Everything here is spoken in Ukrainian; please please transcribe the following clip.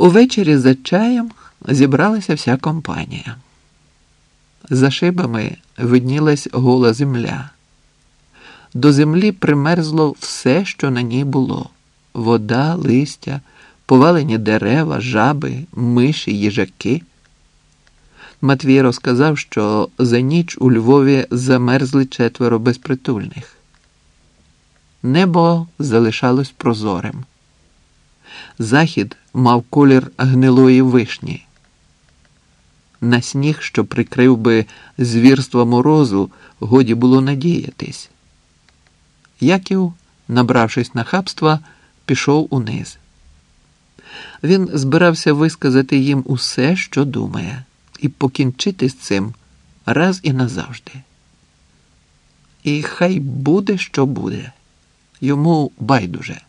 Увечері за чаєм зібралася вся компанія. За шибами виднілась гола земля. До землі примерзло все, що на ній було: вода, листя, повалені дерева, жаби, миші, їжаки. Матвій розказав, що за ніч у Львові замерзли четверо безпритульних. Небо залишалось прозорим. Захід мав колір гнилої вишні. На сніг, що прикрив би звірства морозу, годі було надіятись. Яків, набравшись нахабства, пішов униз. Він збирався висказати їм усе, що думає, і покінчити з цим раз і назавжди. І хай буде, що буде. Йому байдуже.